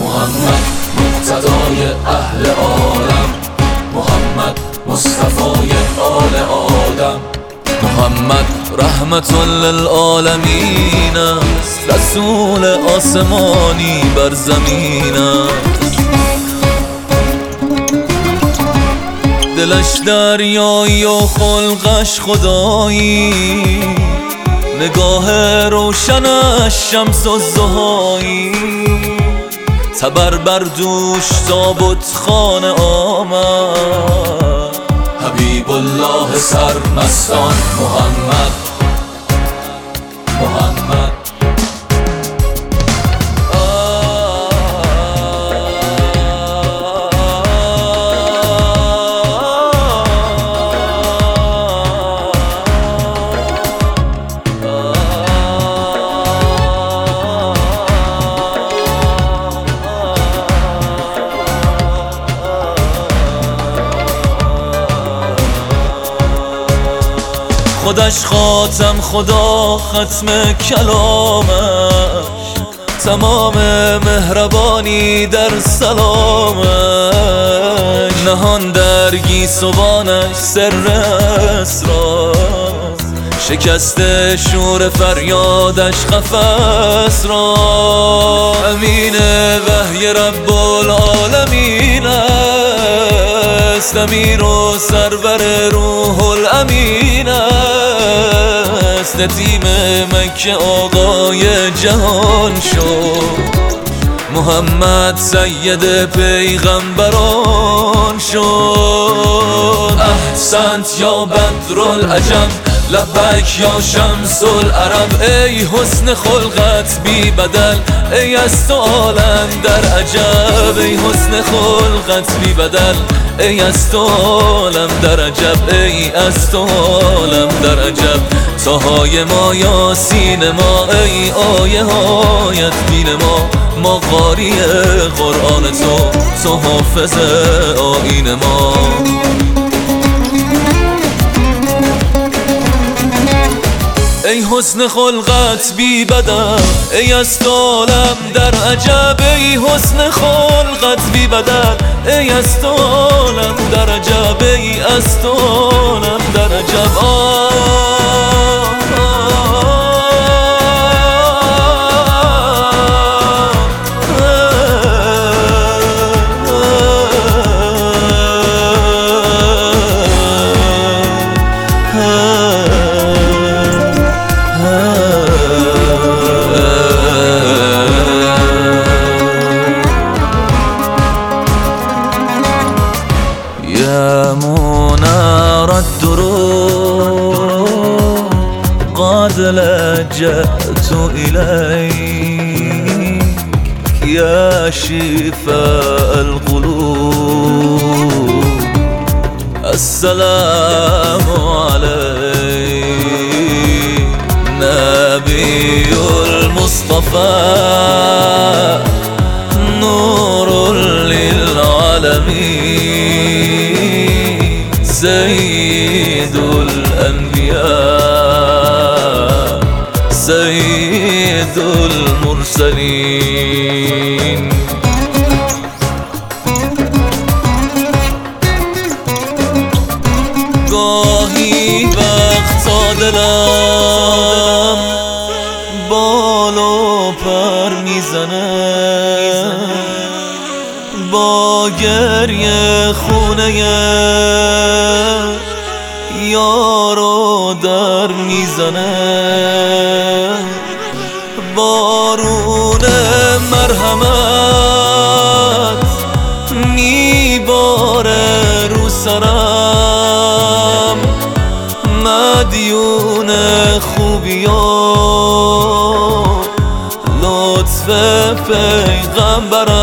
محمد مقتدای اهل عالم. محمد مصطفای آل آدم. محمد رحمت للعالمین است. رسول آسمانی بر زمین است. دلش دریایی و خلقش خدایی. نگاه روشنش شمس و زهایی. تبر بر دوش تابوت خانه آمد. حبیب الله سرمستان محمد. خودش خاتم خدا ختم کلامش. تمام مهربانی در سلامش. نهان در گیسوانش سر اسرار شکست شور فریادش قفس را. امین وحی رب العالمین است. امیر و سرور روح الامین است نتیم مکه آقای جهان شد. محمد سید پیغمبران شد. احسنت یا بدر العجم. لبک یا شمس العرب ای حسن خلقت بی بدل ای از تو عالم در عجب ای حسن خلقت بی بدل ای از تو عالم در عجب ای از تو عالم در عجب. تاهای ما یاسین ما ای آیه هایت بین ما ما قاری قرآن تو تو حافظ آین ما. ای حسن خلقت بی بدن ای از عالم در عجب ای حسن خلقت بی بدن ای از عالم در عجب ای از عالم در عجب. يا منار الدروب قد لجأت إليك يا شفاء القلوب. السلام عليك نبي المصطفى. نور سيد المرسلين گاهی وقتا دلم بال و پر می‌زنه با گریه خونه یارو در می‌زنه بارون مرحمت میباره رو سرم. مدیون خوبیان لطف پیغمبرم.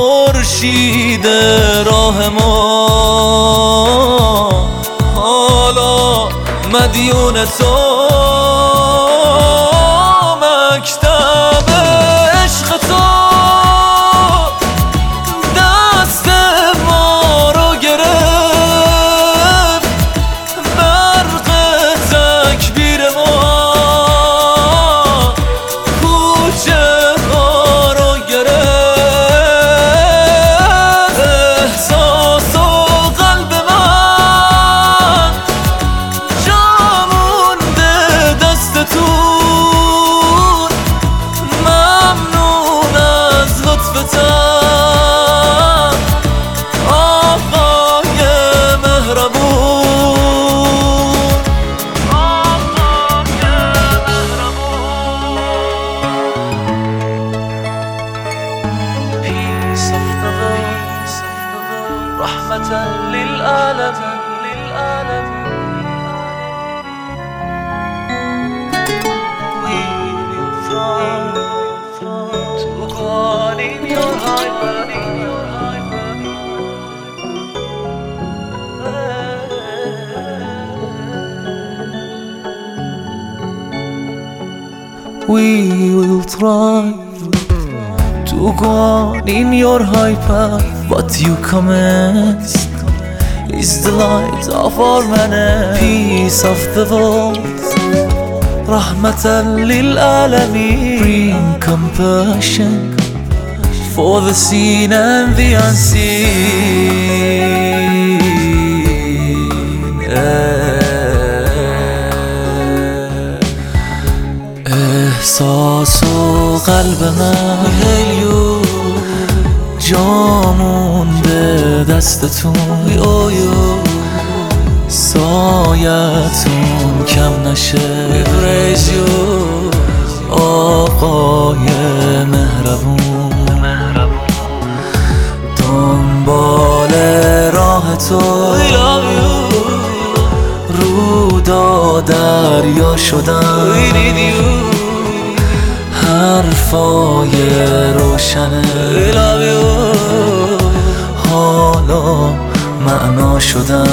خورشید راه ما. حالا مدیون تو للألم للألم to in your high We will try to go on in your high path But you commenced is the light of our man Peace of the world lil alamin Bring compassion for the seen and the unseen احساس و قلب جامون به دستتون. سایتون کم نشه. ریزیو آقای مهربون. دنبال راه تو. رودا دریا شدن. حرفای روشنه حالا معنا شدن.